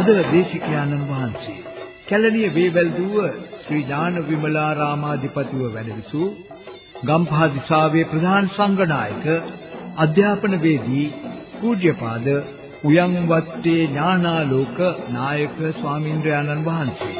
අද දේශිකානන් වහන්සේ. කැලණිය වේවැල්දුව ශ්‍රී ඥාන විමලාරාමාධිපතිව වැඩවිසූ ගම්පහ දිසාවේ ප්‍රධාන සංඝනායක අධ්‍යාපනවේදී පූජ්‍යපාද උයන්වත්තේ ඥානාලෝක නායක ස්වාමින්ද්‍රයාණන් වහන්සේ.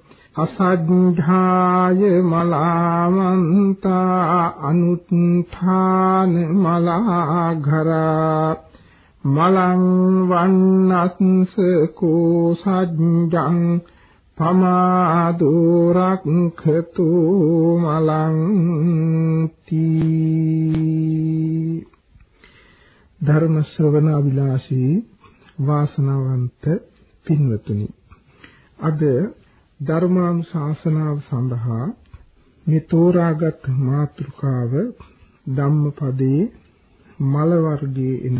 අසද්ධාය මලාමන්තා අනුත්ථාන මලාඝරා මලං වන්නස්ස කෝ සජ්ජං පමාදෝරක්ඛතු මලං තී ධර්ම ශ්‍රවණ අභිලාෂී වාසනාවන්ත පින්වතුනි අද ධර්මානුශාසනාව සඳහා මේ තෝරාගත් මාතෘකාව ධම්මපදයේ මල වර්ගයේ එන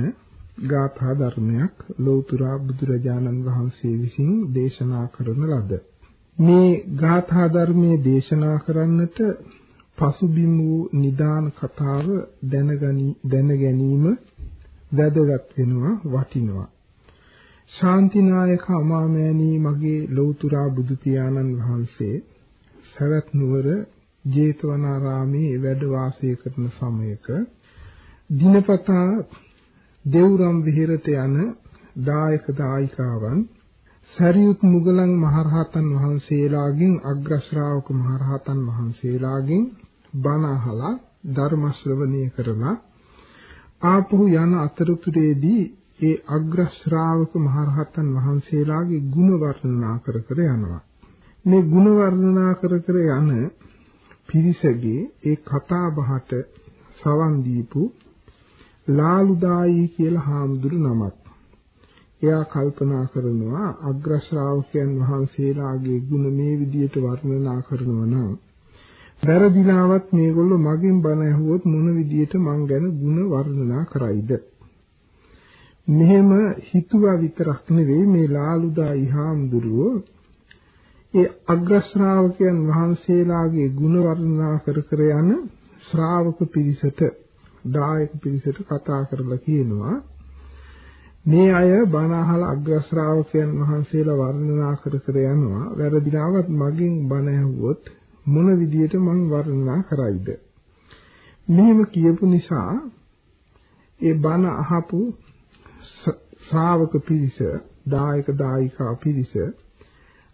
ගාථා ධර්මයක් ලෞතර බුදුරජාණන් වහන්සේ විසින් දේශනා කරන ලද. මේ ගාථා ධර්මයේ දේශනා කරන්නට පසුබිම් වූ නිදාන කතාව දැනගනි දැන ගැනීම වැදගත් වෙනවා වටිනවා. ශාන්තිනායක අමාමෑණී මගේ ලෞතුරා බුදු පියාණන් වහන්සේ සවැත් නුවර ජේතවනාරාමේ වැඩ වාසය කරන සමයක දිනපතා දෙව්රම් විහෙරට යන දායක දායිකාවන් සරියුත් මුගලන් මහරහතන් වහන්සේලාගෙන් අග්‍ර ශ්‍රාවක මහරහතන් වහන්සේලාගෙන් බණ අහලා ධර්ම ශ්‍රවණය කරලා ආපහු යන අතරතුරේදී ඒ අග්‍ර ශ්‍රාවක මහරහතන් වහන්සේලාගේ ගුණ වර්ණනා කර කර යනවා. මේ ගුණ වර්ණනා කර කර යන පිරිසගේ ඒ කතා බහට සවන් දීපු ලාලුදායි කියලා හාමුදුරු නමක්. එයා කල්පනා කරනවා අග්‍ර ශ්‍රාවකයන් වහන්සේලාගේ ගුණ මේ විදිහට වර්ණනා කරනවා නම් වැරදිලාවත් මේගොල්ලෝ මගෙන් බණ ඇහුවොත් මොන විදිහට මං ගැන ගුණ වර්ණනා කරයිද මෙහෙම හිතුවා විතරක් නෙවෙයි මේ ලාලුදා ඉහාම්දුරුව ඒ අග්‍ර ශ්‍රාවකයන් වහන්සේලාගේ ගුණ වර්ණනා කර කර යන ශ්‍රාවක පිරිසට දායක පිරිසට කතා කරලා කියනවා මේ අය බණ අහලා අග්‍ර ශ්‍රාවකයන් වහන්සේලා වර්ණනා කර කර යනවා. වැරදිලාවත් මගෙන් බණ ඇහුවොත් මොන විදියට මං වර්ණනා කරයිද? මෙහෙම කියපු නිසා ඒ බණ අහපු ශ්‍රාවක පිරිස දායක දායිකා පිරිස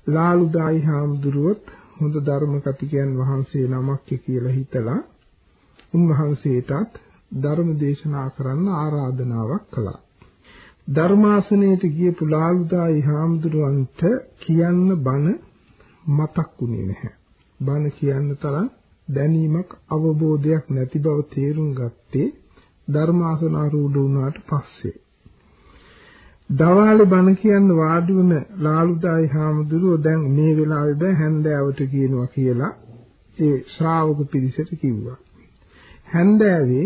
ලාලු දායි හාමුදුරුවොත් හොඳ ධර්ම කතිකයන් වහන්සේ නමක් කියලා හිතලා උන්වහන්සේටත් ධර්ම දේශනා කරන්න ආරාධනාවක් කළා. ධර්මාසනයේට ගියපු ලාලුදායි හාමුදුරුවන්ට කියන්න බණ මතක් වුණේ නැහැ. බණ කියන්න තරම් දැනීමක් අවබෝධයක් නැති බව තේරුම් ගත්තේ ධර්මාසනාරූඪ වුණාට පස්සේ. දවාලේ බණ කියන්න වාඩි වුණ ලාලුදායි හාමුදුරුවෝ දැන් මේ වෙලාවේ බෑ හැන්දෑවට කියනවා කියලා ඒ ශ්‍රාවක පිරිසට කිව්වා. හැන්දෑවේ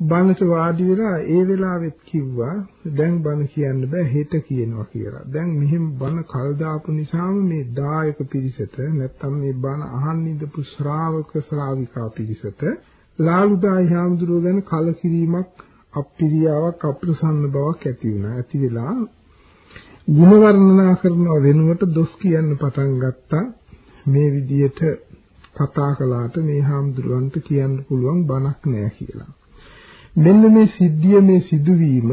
බණට වාඩි වෙලා ඒ වෙලාවෙත් කිව්වා දැන් බණ කියන්න බෑ හෙට කියනවා කියලා. දැන් මෙහෙම බණ කල් දාපු නිසාම මේ දායක පිරිසට නැත්තම් මේ බණ අහන්න ඉඳපු ශ්‍රාවක ශ්‍රාවිකා පිරිසට ලාලුදායි හාමුදුරුවෝ ගැන කලකිරීමක් අප්පිරියාවක් අප්‍රසන්න බවක් ඇති වුණා. ඇති වෙලා ಗುಣ වර්ණනා කරනව වෙනුවට දොස් කියන්න පටන් ගත්තා. මේ විදියට කතා කළාට මේ හාමුදුරුවන්ට කියන්න පුළුවන් බණක් නෑ කියලා. මෙන්න මේ සිද්ධිය මේ සිදුවීම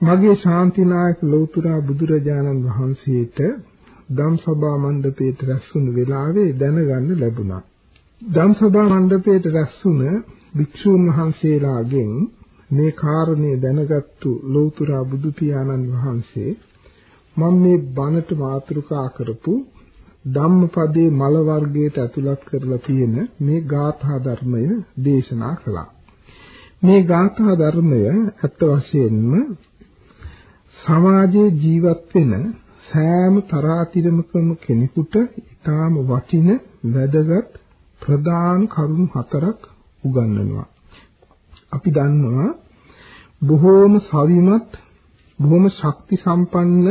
මගේ ශාන්තිනායක ලෞතුරා බුදුරජාණන් වහන්සේට ධම්සභා මණ්ඩපයට රැස්වුණු වෙලාවේ දැනගන්න ලැබුණා. ධම්සභා මණ්ඩපයට රැස්වුණ භික්ෂූන් වහන්සේලාගෙන් මේ කාරණේ දැනගත්තු ලෞතර බුදු පියාණන් වහන්සේ මම මේ බණට මාතෘකා කරපු ධම්මපදයේ මල වර්ගයට ඇතුළත් කරලා තියෙන මේ ගාථා ධර්මය දේශනා කළා. මේ ගාථා ධර්මය අත් වශයෙන්ම සමාජයේ ජීවත් වෙන සෑම තරාතිරමකම කෙනෙකුට ඊටාම වටින වැදගත් ප්‍රධාන කරුණු හතරක් උගන්වනවා. අපි දන්නවා බොහෝම සවිමත් බොහොම ශක්ති සම්පන්න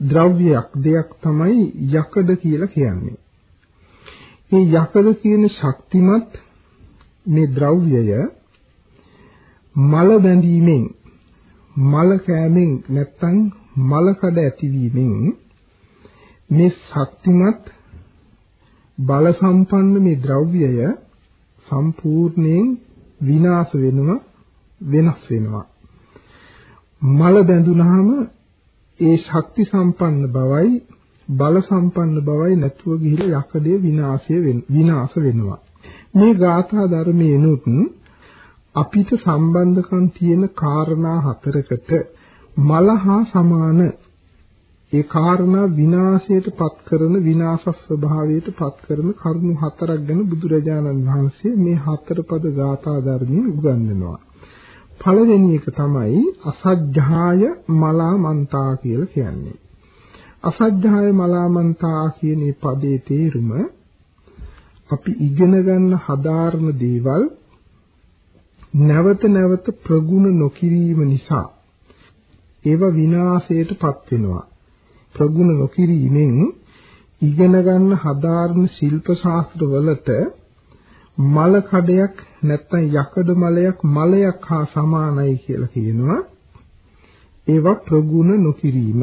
ද්‍රව්‍යයක් දෙයක් තමයි යකඩ කියලා කියන්නේ. මේ යකඩ කියන ශක්තිමත් මේ ද්‍රව්‍යය මල බැඳීමෙන් මල කෑමෙන් නැත්තම් මල කඩ ඇතිවීමෙන් මේ ශක්තිමත් බල සම්පන්න මේ ද්‍රව්‍යය සම්පූර්ණයෙන් විනාශ වෙනවා වෙනස් වෙනවා. මල බැඳුනහම ඒ ශක්ති සම්පන්න බවයි බල සම්පන්න බවයි නැතුව ගිහිලා යකඩේ විනාශය විනාශ වෙනවා. මේ ගාථා ධර්මයේනොත් අපිට සම්බන්ධකම් තියෙන කාරණා හතරකට මල හා සමාන ඒ කාරණා විනාශයට පත් කරන විනාශ ස්වභාවයට පත් කරන කරුණු හතරක් ගැන බුදුරජාණන් වහන්සේ මේ හතර පද ගාථා ධර්මයේ උගන්වනවා. පළවෙනි එක තමයි අසජ්ජාය මලාමන්තා කියලා කියන්නේ. අසජ්ජාය මලාමන්තා කියන මේ පදේ තේරුම අපි ඉගෙන ගන්න හදාාරන දේවල් නැවත නැවත ප්‍රගුණ නොකිරීම නිසා ඒව විනාශයටපත් වෙනවා. ප්‍රගුණ නොකිරීමෙන් ඉගෙන ගන්න හදාාරන ශිල්ප ශාස්ත්‍ර වලට මල කඩයක් නැත්නම් යකඩ මලයක් මලයක් හා සමානයි කියලා කියනවා. ඒවා ප්‍රගුණ නොකිරීම.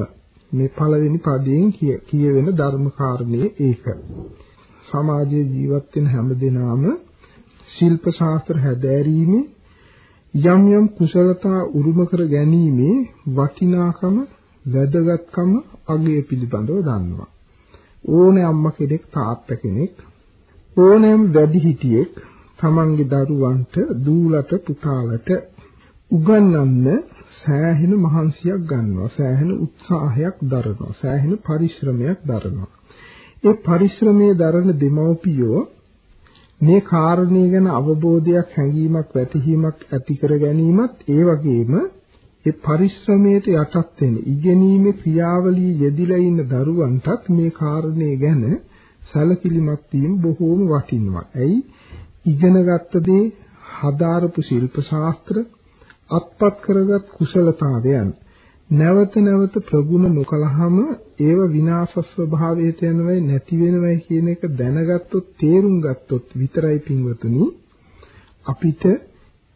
මේ පළවෙනි පදයෙන් කියවෙන ධර්ම කාරණේ ඒක. සමාජයේ ජීවත් වෙන හැම දිනාම ශිල්ප ශාස්ත්‍ර හැදෑරීමේ යම් යම් කුසලතා උරුම කර ගැනීමේ වටිනාකම වැදගත්කම අගය පිළිබඳව දන්නවා. ඕනෑ අම්මා කෙනෙක් තාත්තා කෙනෙක් ඕනෑම වැඩිහිටියෙක් තමන්ගේ දරුවන්ට දූලට පුතාලට උගන්වන්න සෑහෙන මහන්සියක් ගන්නවා සෑහෙන උත්සාහයක් දරනවා සෑහෙන පරිශ්‍රමයක් දරනවා. ඒ පරිශ්‍රමයේ දරන දෙමව්පියෝ මේ කාරණේ ගැන අවබෝධයක් හැඟීමක් වැටහීමක් ඇති කර ගැනීමත් ඒ වගේම ඒ පරිශ්‍රමයට යටත් වෙන ඉගෙනීමේ ක්‍රියාවලිය යෙදිලා ඉන්න දරුවන්ටත් මේ කාරණේ ගැන සැලකිලිමත් වීම බොහෝම වටිනවා. ඇයි? ඉගෙනගත්ත දේ හදාරපු ශිල්ප ශාස්ත්‍ර අත්පත් කරගත් කුසලතාවයන් නැවත නැවත ප්‍රගුණ නොකලහම ඒව විනාශ ස්වභාවයට යනවයි නැති වෙනවයි කියන එක දැනගත්තොත් තේරුම් ගත්තොත් විතරයි පින්වතුනි අපිට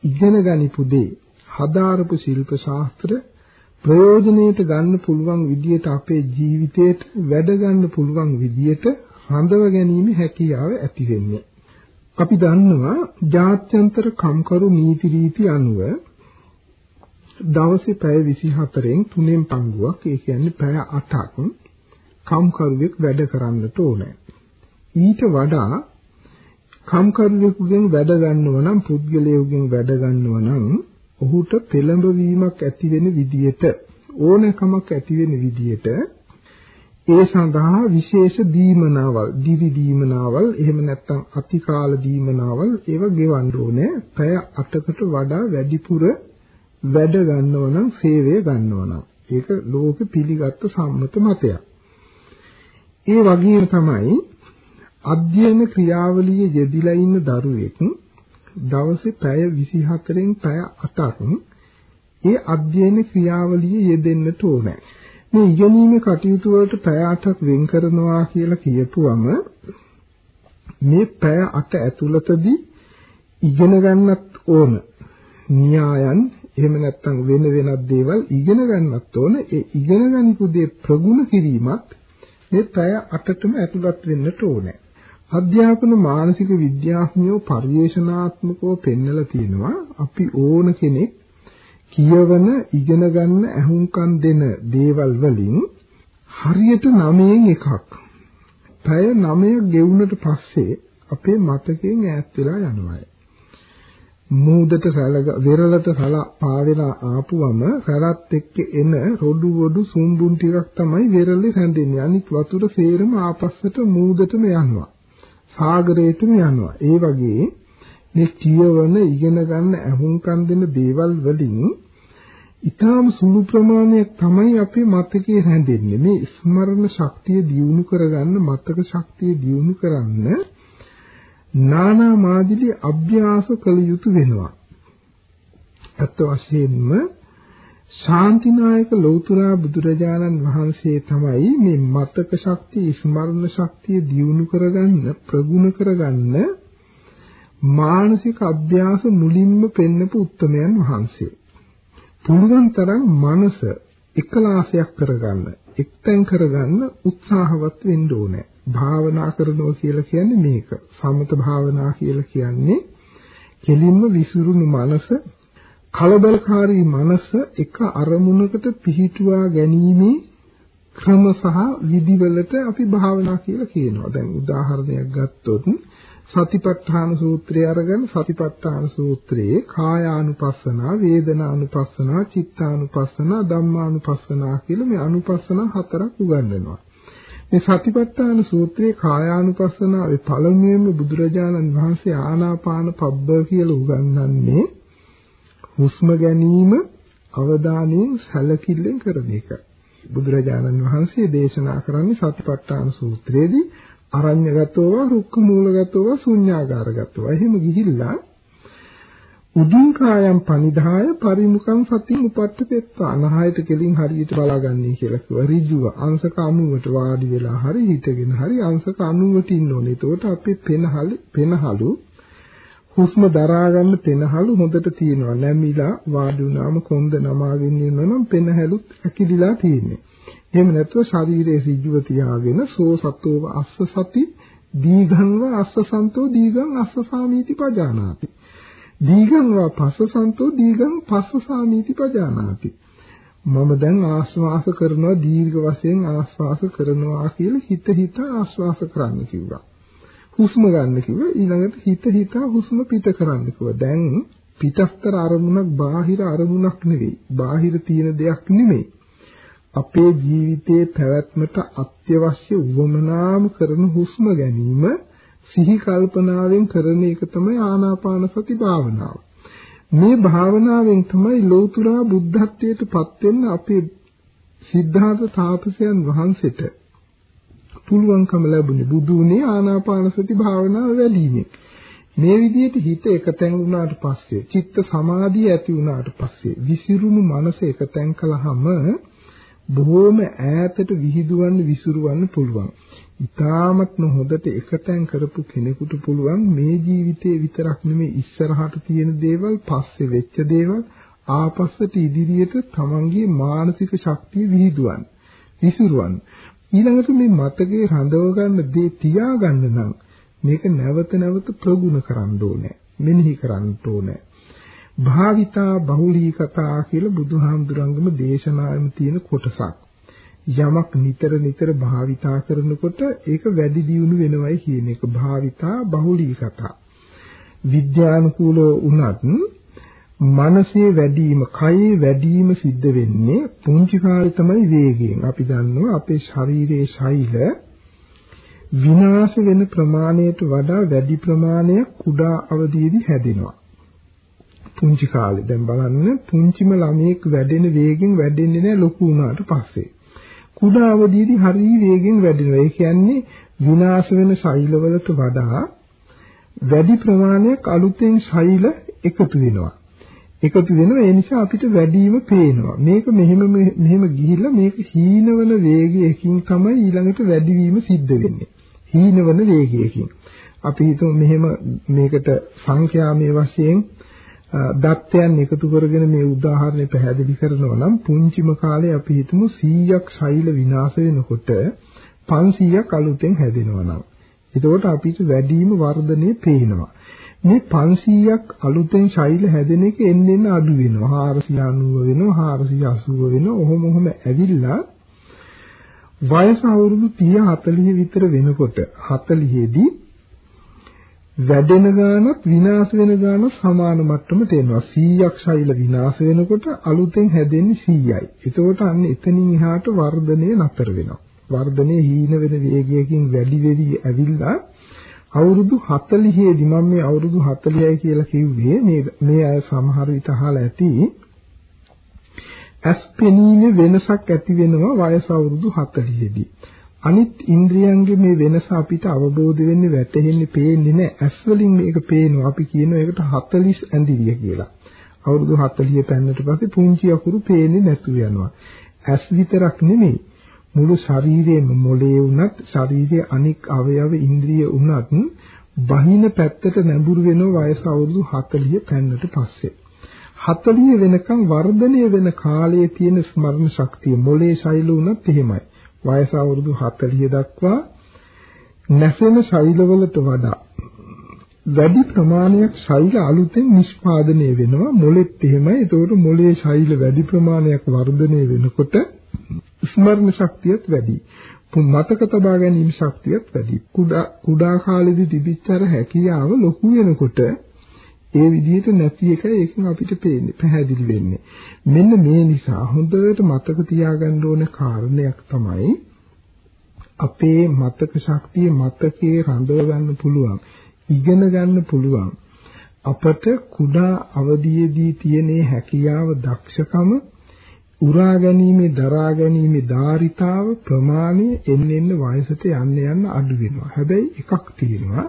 ඉගෙන ගනිපු දේ හදාරපු ශිල්ප ශාස්ත්‍ර ප්‍රයෝජනෙට ගන්න පුළුවන් විදියට අපේ ජීවිතේට වැඩ ගන්න පුළුවන් විදියට හඳව ගැනීම හැකියාව ඇති වෙන්නේ. අපි දන්නවා ජාත්‍යන්තර කම්කරු නීති රීති අනුව දවසේ පැය 24න් තුනෙන් පංගුවක් ඒ කියන්නේ පැය 8ක් කම්කරුවෙක් වැඩ කරන්නට ඕනේ. ඊට වඩා කම්කරුවෙකුගෙන් වැඩ ගන්නව නම් පුද්ගලයෙකුගෙන් වැඩ ගන්නව නම් ඔහුට පෙළඹවීමක් ඇති වෙන විදියට ඕනෑකමක් ඇති වෙන විදියට ඒ සඳහා විශේෂ දීමනාවල් දිවි දීමනාවල් එහෙම නැත්නම් අතිකාල දීමනාවල් ඒව ගෙවන්න ඕනේ පැය 8කට වඩා වැඩිපුර වැඩ ගන්නව නම් සේවය ගන්නව නම් ඒක ලෝකෙ පිළිගත් සම්මත මතයක්. ඒ වගේම තමයි අධ්‍යයන ක්‍රියාවලියේ යෙදිලා ඉන්න දරුවෙක් දවසේ පැය 24න් පැය 8ක් ඒ අධ්‍යයන ක්‍රියාවලියේ යෙදෙන්නට ඕනේ. මේ ඉගෙනීමේ කටයුතු වලට පැය 8ක් වෙන් කරනවා කියලා කියපුවම මේ පැය 8 ඇතුළතදී ඉගෙන ගන්නත් ඕන. න්‍යායන් එහෙම නැත්නම් වෙන වෙනත් දේවල් ඉගෙන ගන්නත් ඕන. ඒ ඉගෙන ගන්නපු දේ ප්‍රගුණ කිරීමත් මේ පැය 8ටම ඇතුළත් වෙන්නට ඕනේ. අධ්‍යාපන මානසික විද්‍යාඥයෝ පරිේශනාත්මකව පෙන්නලා තියෙනවා අපි ඕන කෙනෙක් කියවන ඉගෙන ගන්න අහුම්කම් දෙන දේවල් වලින් හරියට 9න් එකක්. පැය 9 ගෙවුනට පස්සේ අපේ මතකයෙන් ඈත් වෙලා යනවා. මූදට සැලක වෙරළට සලා පාවෙලා ආපුවම කරත් එක්ක එන රොඩු වොඩු සුම්බුන් ටිකක් තමයි වෙරළේ රැඳෙන්නේ. අනිත් වතුර සේරම ආපස්සට මූදටම යනවා. සාගරයටම යනවා. ඒ වගේ මේ කියවන ඉගෙන ගන්න අහුම්කම් දෙන දේවල් වලින් ඊටාම සුළු ප්‍රමාණයක් තමයි අපේ මතකයේ හැදෙන්නේ. මේ ස්මරණ ශක්තිය දියුණු කරගන්න මතක ශක්තිය දියුණු කරන්න නානා මාදිලි අභ්‍යාස කළ යුතු වෙනවා. අත් වශයෙන්ම ශාන්තිනායක ලෞතුරා බුදුරජාණන් වහන්සේ තමයි මේ මතක ශක්තිය ස්මරණ ශක්තිය දියුණු කරගන්න ප්‍රගුණ කරගන්න මානසික අභ්‍යාස මුලින්ම පෙන්නපු උත්තමයන් වහන්සේ. පුළුවන් තරම් මනස එකලාසයක් කරගන්න, එක්තෙන් කරගන්න උත්සාහවත් වෙන්න ඕනේ. භාවනා කරනවා කියලා කියන්නේ මේක. සමත භාවනා කියලා කියන්නේ කෙලින්ම විසිරුණු මනස, කලබලකාරී මනස එක අරමුණකට පිහිටුවා ගැනීමේ ක්‍රම සහ විදිවලට අපි භාවනා කියලා කියනවා. දැන් උදාහරණයක් ගත්තොත් සතිපට්ඨාන සූත්‍රය අරගෙන සතිපට්ඨාන සූත්‍රයේ කායානුපස්සනා, වේදනානුපස්සනා, චිත්තානුපස්සනා, ධම්මානුපස්සනා කියලා මේ අනුපස්සනා හතරක් උගන්වනවා. මේ සතිපට්ඨාන සූත්‍රයේ කායානුපස්සනාවේ පළමුවෙන්ම බුදුරජාණන් වහන්සේ ආනාපාන පබ්බ කියලා උගන්වන්නේ හුස්ම ගැනීම අවධානයෙන් සැලකිල්ලෙන් කරන එක. බුදුරජාණන් වහන්සේ දේශනා කරන්නේ සතිපට්ඨාන සූත්‍රයේදී අරඤ්‍යගතෝව, රුක්ක මූලගතෝව, ශුඤ්ඤාගාරගතෝව. එහෙම ගිහිල්ලා උදුං කායම් පනිදාය පරිමුඛං සතින් උපට්ඨපෙත්වා අනහයට කෙලින් හරියට බලාගන්නේ කියලා කිව්වා. ඍජුව අංශක 90ට වාඩි වෙලා හරි හිටගෙන හරි අංශක 90ට ඉන්න ඕනේ. එතකොට අපි පෙනහලු පෙනහලු හුස්ම දරා ගන්න පෙනහලු හොඳට තියෙනවා. නැමිලා වාඩි වුණාම කොන්ද නමාගෙන ඉන්නවනම් පෙනහැලුත් ඇකිලිලා තියෙන්නේ. එහෙම නැත්නම් ශරීරයේ ඍජුව තියාගෙන සෝ සතෝව අස්ස සති දීඝංව අස්ස සන්තෝ දීඝං අස්ස සාමීති පජානාති. දීඝංව පස්ස සන්තෝ දීඝං පස්ස සාමීති පජානාති. මම දැන් ආශ්වාස කරනවා දීර්ඝ වශයෙන් ආශ්වාස කරනවා කියලා හිත හිත ආශ්වාස කරන්න කිව්වා. හුස්ම ගන්න කිව්වා ඊළඟට හිත හිත හුස්ම පිට කරන්න කිව්වා. දැන් පිටස්තර අරමුණක් බාහිර අරමුණක් නෙවෙයි. බාහිර තියෙන දෙයක් නෙමෙයි. අපේ ජීවිතයේ පැවැත්මට අත්‍යවශ්‍ය වමනාම කරන හුස්ම ගැනීම සිහි කල්පනාවෙන් කරන එක තමයි ආනාපාන සති භාවනාව. මේ භාවනාවෙන් තමයි ලෞතුරා බුද්ධත්වයට පත් වෙන්න අපේ සිද්ධාර්ථ තාපසයන් වහන්සේට පුළුවන්කම ලැබුණේ බුදුනේ ආනාපාන සති භාවනාව වැඩිමේ. මේ විදිහට හිත එකතෙන් වුණාට පස්සේ චිත්ත සමාධිය ඇති වුණාට පස්සේ විසිරුණු මනස එකතෙන් කළාම බොහෝම ඈතට විහිදුවන්න විසිරුවන්න පුළුවන්. ඊ타මත්ම හොඳට එකතෙන් කරපු කෙනෙකුට පුළුවන් මේ ජීවිතේ විතරක් නෙමෙයි ඉස්සරහට තියෙන දේවල් පස්සේ වෙච්ච දේවල් ආපස්සට ඉදිරියට තමන්ගේ මානසික ශක්තිය විහිදුවන්න විසිරුවන්න ඊළඟට මේ මතකේ රඳව ගන්න දේ තියාගන්න නම් මේක නැවත නැවත ප්‍රගුණ කරන්න ඕනේ මෙනෙහි කරන්න ඕනේ භාවිතා බහුලී කතා කියලා බුදුහාමුදුරන්ගම දේශනාවෙම තියෙන කොටසක්. යමක් නිතර නිතර භාවිතා කරනකොට ඒක වැඩි දියුණු වෙනවයි කියන එක භාවිතා බහුලී කතා. විද්‍යානුකූලව උනත් මනසේ වැඩිම, කයේ වැඩිම සිද්ධ වෙන්නේ පුංචි කාලේ තමයි වේගයෙන්. අපි දන්නවා අපේ ශරීරයේ ශෛල විනාශ වෙන ප්‍රමාණයට වඩා වැඩි ප්‍රමාණයක් කුඩා අවධියේදී හැදෙනවා. පුංචි කාලේ දැන් බලන්න පුංචිම ළමයෙක් වැඩෙන වේගෙන් වැඩෙන්නේ නැහැ ලොකු වුණාට පස්සේ. කුඩා අවදීදී හරි වේගෙන් වැඩෙනවා. ඒ කියන්නේ විනාශ වෙන ශෛලවලට වඩා වැඩි ප්‍රමාණයක් අලුතෙන් ශෛල එකතු වෙනවා. එකතු වෙනවා ඒ නිසා අපිට වැඩිම පේනවා. මේක මෙහෙම මෙහෙම ගිහිල්ලා මේක හීනවන වේගයකින් තමයි ඊළඟට වැඩිවීම සිද්ධ වෙන්නේ. හීනවන වේගයකින්. අපි හිතමු මෙහෙම මේකට සංඛ්‍යාමය වශයෙන් දත්තයන් එකතු කරගෙන මේ උදාහරණය පැහැදිලි කරනවා නම් පුංචිම කාලේ අපි හිතමු 100ක් ශෛල විනාශ වෙනකොට 500ක් අලුතෙන් හැදෙනවා නම් එතකොට අපිට වැඩිම වර්ධනය පේනවා මේ 500ක් අලුතෙන් ශෛල හැදෙන එක එන්න එන්න අඩු වෙනවා 490 වෙනවා 480 වෙනවා ඔහොම ඔහොම ඇවිල්ලා වයස අවුරුදු 30 40 විතර වෙනකොට 40 දී වැඩෙන ගානත් විනාශ වෙන ගානත් සමාන මට්ටමට එනවා 100ක් ශෛල විනාශ වෙනකොට අලුතෙන් හැදෙන්නේ 100යි. එතකොට අන්න එතනින් එහාට වර්ධනය නතර වෙනවා. වර්ධනය හීන වෙන වේගයකින් වැඩි වෙවි ඇවිල්ලා අවුරුදු 40 දී මම මේ අවුරුදු 40යි කියලා කිව්වේ මේ මේ අය සමහර විට අහලා ඇති ඇස් පෙනීමේ වෙනසක් ඇති වෙනවා වයස අවුරුදු 40 දී. අනිත් ඉන්ද්‍රියන්ගේ මේ වෙනස අපිට අවබෝධ වෙන්නේ වැටහෙන්නේ පේන්නේ නැහැ. ඇස් වලින් මේක පේනවා. අපි කියනවා ඒකට 40 ඇඳිරිය කියලා. අවුරුදු 40 පැන්නට පස්සේ පුංචි අකුරු පේන්නේ නැතුව යනවා. ඇස් විතරක් නෙමෙයි මුළු ශරීරයේම මොලේ වුණත් ශරීරයේ අනික් අවයව ඉන්ද්‍රිය වුණත් බහින පැත්තට නැඹුරු වෙනවා වයස අවුරුදු 40 පැන්නට පස්සේ. 40 වෙනකන් වර්ධනය වෙන කාලයේ තියෙන ස්මරණ ශක්තිය මොලේ ශෛල වුණත් එහෙමයි. වයස අවුරුදු 40 දක්වා නැසෙන ශෛලවලට වඩා වැඩි ප්‍රමාණයක් ශෛල අලුතෙන් නිෂ්පාදනය වෙනවා මොලෙත් එහෙමයි ඒතකොට මොලේ ශෛල වැඩි ප්‍රමාණයක් වර්ධනය වෙනකොට ස්මරණ ශක්තියත් වැඩි මතක තබා ගැනීම ශක්තියත් වැඩි කුඩා කුඩා කාලෙදි තිබිච්ච අර හැකියාව ලොකු වෙනකොට ඒ විදිහට නැති එකයි ඒකෙන් අපිට පේන්නේ පැහැදිලි වෙන්නේ. මෙන්න මේ නිසා හොඳට මතක තියාගන්න ඕන කාරණයක් තමයි අපේ මතක ශක්තිය මතකේ රඳව ගන්න පුළුවන්. ඉගෙන ගන්න පුළුවන්. අපට කුඩා අවදියේදී තියෙන හැකියාව දක්ෂකම උරා ගැනීමේ දරා ගැනීමේ ධාරිතාව ප්‍රමාණය එන්න එන්න වයසට යන්න යන්න අඩු වෙනවා. හැබැයි එකක් තියෙනවා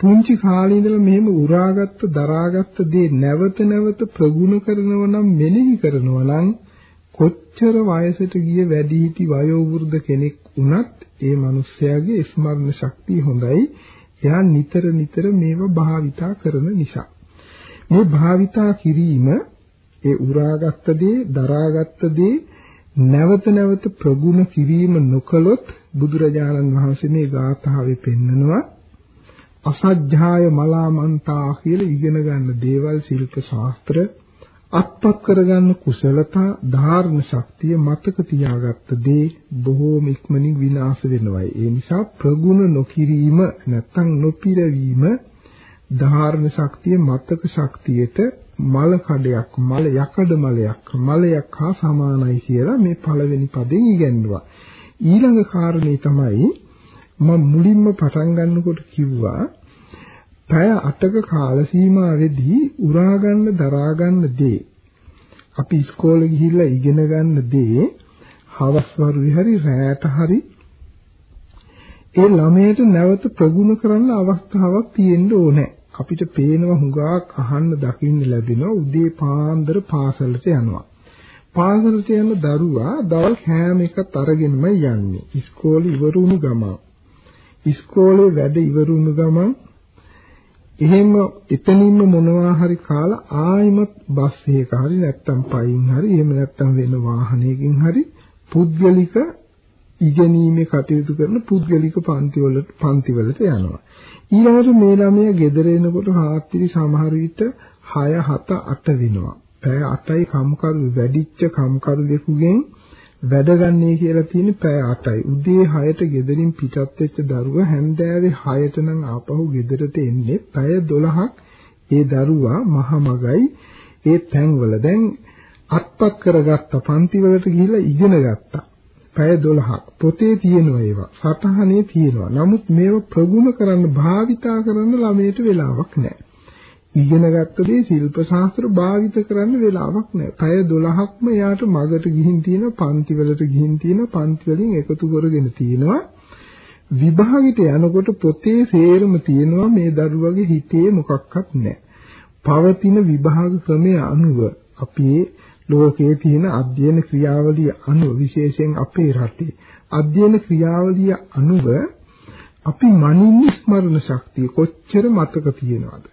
පුංචි කාලේ ඉඳලා මෙහෙම උරාගත්ත දරාගත්ත දේ නැවත නැවත ප්‍රගුණ කරනව නම් මෙනෙහි කරනවා නම් කොච්චර වයසට ගිය වැඩිහිටි වයෝ වෘද්ධ කෙනෙක් වුණත් ඒ මිනිස්යාගේ ස්මරණ ශක්තිය හොඳයි. එයා නිතර නිතර මේව භාවිතා කරන නිසා. මේ භාවිතා කිරීම ඒ උරාගත්ත දේ, දරාගත්ත දේ නැවත නැවත ප්‍රගුණ කිරීම නොකළොත් බුදුරජාණන් වහන්සේ මේ ගාථාවේ පෙන්නනවා අසජ්ජාය මලාමන්තා කියලා ඉගෙන ගන්න දේවල් ශිල්ප ශාස්ත්‍ර අත්පත් කරගන්න කුසලතා ධාර්ම ශක්තිය මතක තියාගත්ත දේ බොහෝම ඉක්මනින් විනාශ වෙනවයි. ඒ නිසා ප්‍රගුණ නොකිරීම නැත්තම් නොපිරවීම ධාර්ම ශක්තිය මතක ශක්තියට මල කඩයක් මල යකඩ මලයක් මලයක් හා සමානයි කියලා මේ පළවෙනි පදයෙන් ඉගෙනුවා. ඊළඟ කාරණේ තමයි මම මුලින්ම පටන් ගන්නකොට කිව්වා පැය 8ක කාල සීමාවෙදී උරා ගන්න දරා ගන්න දේ අපි ඉස්කෝලේ ගිහිල්ලා ඉගෙන ගන්න දේ හවස් වරුවේ හරි රැයට හරි ඒ ළමයට නැවත ප්‍රගුණ කරන්න අවස්ථාවක් තියෙන්න ඕනේ. අපිට පේනවා හුඟක් අහන්න දකින්න ලැබෙනවා උදේ පාන්දර පාසලට යනවා. පාසලට යන දරුවා දවල් හැම එකත් අරගෙනමයි යන්නේ. ඉස්කෝලේ ඉවරුණු ගමන් ඉස්කෝලේ වැඩ ඉවරුණු ගමන් එහෙම එතනින්ම මොනවා හරි කාලා ආයිමත් බස් එකක හරි නැත්තම් පයින් හරි එහෙම නැත්තම් වෙන වාහනයකින් හරි පුද්ගලික ඉගෙනීමේ කටයුතු කරන පුද්ගලික පන්තිවලට පන්තිවලට යනවා. ඊළඟට මේ ළමයා ගෙදර එනකොට රාත්‍රී සමහර විට 6 7 8 වෙනවා. පැය 8යි කම්කරු වැඩිච්ච කම්කරුවෙකුගෙන් වැඩ ගන්නයි කියලා තියෙන්නේ පැය 8යි. උදේ 6ට ගෙදරින් පිටත් වෙච්ච දරුවා හැන්දෑවේ 6ට නම් ආපහු ගෙදරට එන්නේ පැය 12ක් ඒ දරුවා මහ මගයි ඒ තැන්වල දැන් අත්පත් කරගත්ත පන්ති වලට ගිහිල්ලා ඉගෙන ගත්තා. පැය 12ක් පොතේ තියෙනවා ඒවා. සටහනේ තියෙනවා. නමුත් මේව ප්‍රගුණ කරන්න භාවිතා කරන්න ළමයට වෙලාවක් නැහැ. ඉගෙන ගත්ත දේ ශිල්ප ශාස්ත්‍ර භාවිත කරන්න වෙලාවක් නැහැ. පැය 12ක්ම යාට මගට ගිහින් තියෙන පන්ති වලට ගිහින් තියෙන පන්ති වලින් එකතු කරගෙන තියෙනවා. විභාගෙට යනකොට පොතේ සේරම තියෙනවා මේ දරුවගේ හිතේ මොකක්වත් නැහැ. පවතින විභාග ක්‍රමය අනුව අපේ ලෝකයේ තියෙන අධ්‍යයන ක්‍රියාවලිය අනුව විශේෂයෙන් අපේ රටේ අධ්‍යයන ක්‍රියාවලිය අනුව අපි මනින්න ස්මරණ ශක්තිය කොච්චර මතක තියෙනවද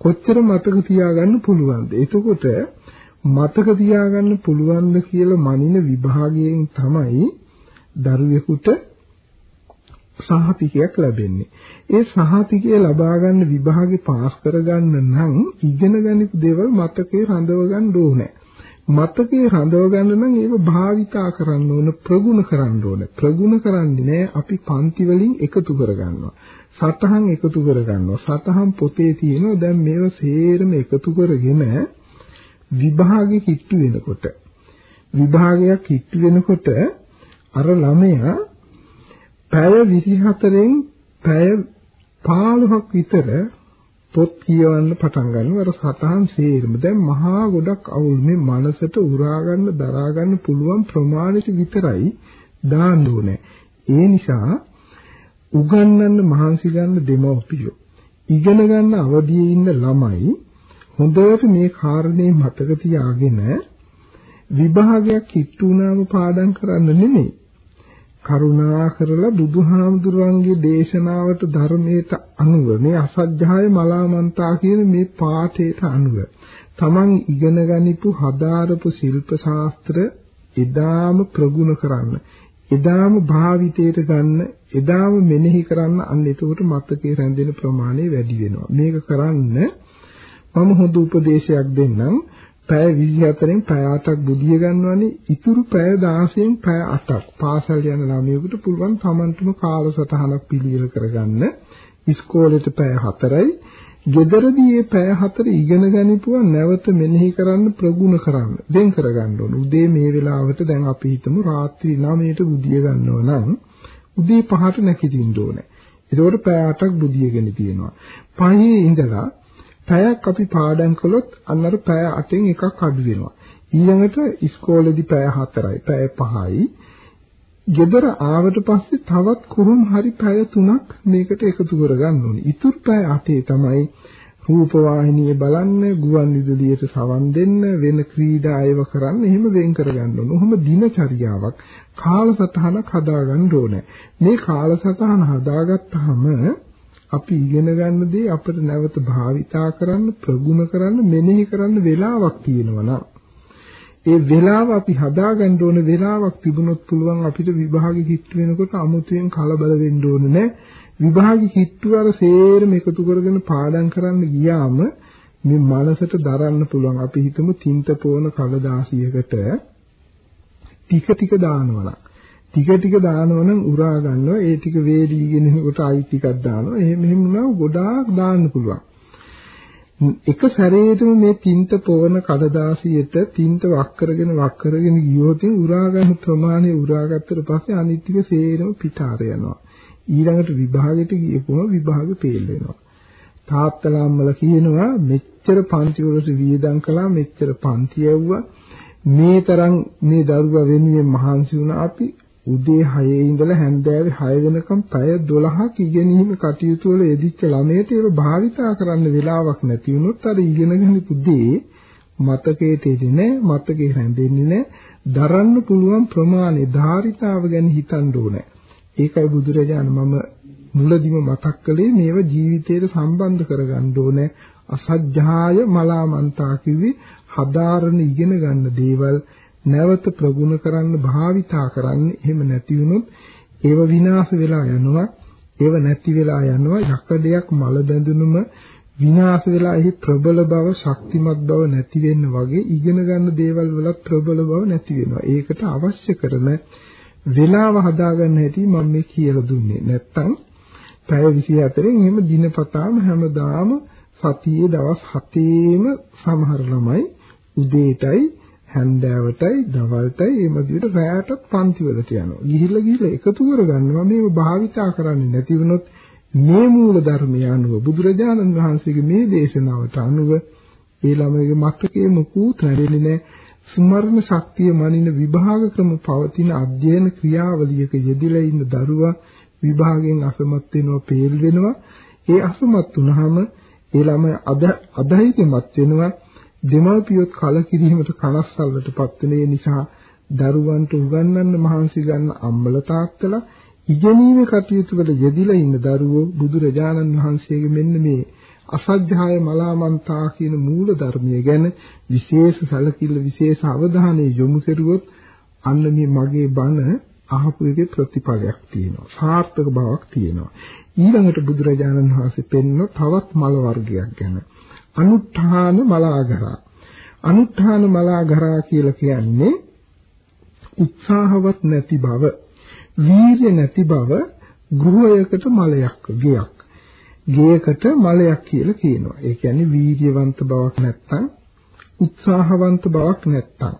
කොච්චර මතක තියාගන්න පුළුවන්ද? එතකොට මතක තියාගන්න පුළුවන්ද කියලා මනින විභාගයෙන් තමයි දරුවෙකුට සහතිකයක් ලැබෙන්නේ. ඒ සහතිකය ලබා ගන්න විභාගේ පාස් කරගන්න නම් ඉගෙන ගනිපු දේවල් මතකේ රඳව ගන්න ඕනේ. මතකේ රඳව ගන්න නම් ඒව භාවිතා කරන්න ඕන ප්‍රගුණ කරන්න ඕන. ප්‍රගුණ කරන්නේ නැහැ අපි පන්ති වලින් එකතු කරගන්නවා. සතහන් එකතු කරගන්නවා. සතහන් පොතේ තියෙනවා දැන් මේව සේරම එකතු කරගෙන විභාගෙ කිට්ටු වෙනකොට විභාගයක් කිට්ටු වෙනකොට අර ළමයා පැය 24න් පැය 15ක් විතර පොත් කියවන්න පටන් ගන්නවා. අර සතහන් සේරම. දැන් මහා ගොඩක් අවුල් මේ මනසට උරා ගන්න දරා ගන්න පුළුවන් ප්‍රමාණයට විතරයි දාන්න ඕනේ. ඒ නිසා උගන්වන්න මහන්සි ගන්න දෙමව්පියෝ ඉගෙන ගන්න අවදියේ ඉන්න ළමයි හොඳට මේ කාරණේ මතක තියාගෙන විභාගයක් කිට්ටු වුණාම පාඩම් කරන්න නෙමෙයි. කරුණා කරලා බුදුහාමුදුරන්ගේ දේශනාවට ධර්මයට අනුව මේ අසජ්ජාය මලාමන්තා කියන මේ පාඨයට අනුව තමන් ඉගෙන ගනිපු හදාරපු ශිල්ප ශාස්ත්‍ර එදාම ප්‍රගුණ කරන්න එදාම භාවිතයට ගන්න එදාම මෙනෙහි කරන්න අන්න එතකොට මතකේ රැඳෙන ප්‍රමාණය වැඩි වෙනවා. මේක කරන්න මම හොඳ උපදේශයක් දෙන්නම්. පැය 24න් පැය 8ක් බුදිය ගන්නවනේ. ඉතුරු පැය 16න් පැය 8ක් පාසල් යන ළමයෙකුට පුළුවන් Tamanටම කාලසටහනක් පිළියෙල කරගන්න. ඉස්කෝලේට පැය 4යි ගෙදරදී මේ පැය 4 ඉගෙන ගනිපුවා. නැවත මෙනෙහි කරන්න ප්‍රගුණ කරන්න. දෙන් කරගන්න ඕන. උදේ මේ වෙලාවට දැන් අපි හිතමු රාත්‍රී 9ට බුදිය ගන්නව නම් උදේ 5ට නැගිටින්න ඕනේ. ඒකෝට පැය 8ක් බුදියගෙන තියෙනවා. පහේ ඉඳලා පැයක් අපි පාඩම් කළොත් අන්න අර පැය 8න් එකක් අඩු වෙනවා. ඊළඟට ඉස්කෝලේදී පැය 4යි, පැය 5යි. ගෙදර ආවට පස්සේ තවත් කුරුම් හරි පැය 3ක් මේකට එකතු කරගන්න ඕනේ. ඉතුරු පැය 8 තමයි රූප වාහිනිය බලන්න, ගුවන් විදුලියට සවන් දෙන්න, වෙන ක්‍රීඩා අයව කරන්න, එහෙම වෙන් කරගන්න ඕනේ. ඔහොම දිනචරියාවක් කාලසටහනක් හදාගන්න ඕනේ. මේ කාලසටහන හදාගත්තාම අපි ඉගෙන ගන්න දේ අපිට නැවත භාවිතා කරන්න ප්‍රගුණ කරන්න මෙනෙහි කරන්න වෙලාවක් තියෙනවා ඒ වෙලාව අපි හදාගන්න ඕන වෙලාවක් තිබුණොත් පුළුවන් අපිට විභාගෙ කිට්ටු වෙනකොට අමුතුවෙන් කලබල වෙන්න ඕනේ නැහැ විභාගෙ කිට්ටු වල සේරම එකතු කරගෙන පාඩම් කරන්න ගියාම මේ මනසට දරන්න පුළුවන්. අපි හිතමු තින්ත පොන කලදාසියකට ටික ටික දානවා ටික ටික දානවනම් උරා ගන්නවා. ඒ ටික වේලීගෙන එනකොට ආයි ටිකක් දානවා. එහෙම එහෙම වුණා ගොඩාක් දාන්න පුළුවන්. එක සැරේටම මේ තින්ත පොවන කඩදාසියට තින්ත වක් කරගෙන වක් කරගෙන ගියොත් උරා ගන්න ප්‍රමාණය උරා ගත්තට පස්සේ අනිත් ටික සේරම පිටාර යනවා. ඊළඟට විභාගෙට ගියපුවම විභාගෙ පේල් වෙනවා. තාත්තලා අම්මලා කියනවා මෙච්චර පන්ති වලට වියදම් කළා මෙච්චර පන්ති ඇව්වා. මේ තරම් මේ දරුවා වෙනුවෙන් මහන්සි වුණා අපි. උදේ 6 ඉඳලා හැන්දෑවේ 6 වෙනකම් පැය 12ක් ඉගෙනීම කටයුතු වල යෙදිච්ච ළමයට ඒක භාවිතා කරන්න වෙලාවක් නැති වුණොත් අර ඉගෙන ගන්න පුදේ මතකයට එන්නේ නැහැ මතකේ රැඳෙන්නේ නැහැ. දරන්න පුළුවන් ප්‍රමාණය ධාරිතාව ගැන හිතන්න ඕනේ. ඒකයි බුදුරජාණන් මම මුලදිම මතක් කළේ මේව ජීවිතයට සම්බන්ධ කරගන්න ඕනේ. අසජ්ජාය මලාමන්තා කිව්වේ හදාරන ඉගෙන ගන්න දේවල්. නැවත ප්‍රගුණ කරන්න භාවිතා කරන්න එහෙම නැති වුණොත් ඒව විනාශ වෙලා යනවා. ඒව නැති වෙලා යනවා. යකඩයක් මල බැඳුනම විනාශ වෙලා එහි ප්‍රබල බව ශක්තිමත් බව නැති වෙන්න වගේ ඉගෙන ගන්න දේවල් වලත් ප්‍රබල බව නැති වෙනවා. ඒකට අවශ්‍ය කරන වේලාව හදාගන්න හැටි මම මේ කියලා දුන්නේ. නැත්තම් පැය 24න් එහෙම දිනපතාම හැමදාම සතියේ දවස් 7ේම සමහර ළමයි උදේටයි හැන්දෑවටයි දවල්ටයි මේ මදියට රැයටත් පන්ති වලට යනවා. ගිහිල්ලා ගිහිල්ලා එකතු කරගන්නවා මේව භාවිතා කරන්නේ නැති වුණොත් මේ මූල ධර්මය අනුව බුදුරජාණන් වහන්සේගේ මේ දේශනාවට අනුව ඒ ළමයිගේ මතකයේ මුකුත් නැරෙන්නේ නැහැ. ස්මරණ ශක්තිය මනින විභාග ක්‍රම පවතින අධ්‍යයන ක්‍රියාවලියක යෙදিলা ඉන්න දරුවා විභාගයෙන් අසමත් වෙනවා, පේල් වෙනවා. ඒ අසමත් වුනහම ඒ ළමයා අධෛර්යමත් වෙනවා. දෙමාපියොත් කලකිරීමට කනස්සල්ලටපත් වෙන නිසා දරුවන්ට උගන්වන්න මහන්සි ගන්න අම්මල තාත්තලා ඉගෙනීමේ කටයුතු වල යෙදිලා ඉන්න දරුවෝ බුදුරජාණන් වහන්සේගේ මෙන්න මේ අසද්ධාය මලාමන්තා කියන මූල ධර්මය ගැන විශේෂ සැලකිල්ල විශේෂ අවධානය යොමු කරුවොත් අන්න මේ මගේ බණ අහපු එකේ ප්‍රතිඵලයක් තියෙනවා සාර්ථක බවක් තියෙනවා. ඊළඟට බුදුරජාණන් වහන්සේ පෙන්න තවත් මල වර්ගයක් ගැන. අනුත්ථාන මලාගරා. අනුත්ථාන මලාගරා කියලා කියන්නේ උත්සාහවත් නැති බව, වීර්ය නැති බව ගෘහයකට මලයක් ගියක්. ගේයකට මලයක් කියලා කියනවා. ඒ කියන්නේ වීර්යවන්ත බවක් නැත්තම් උත්සාහවන්ත බවක් නැත්තම්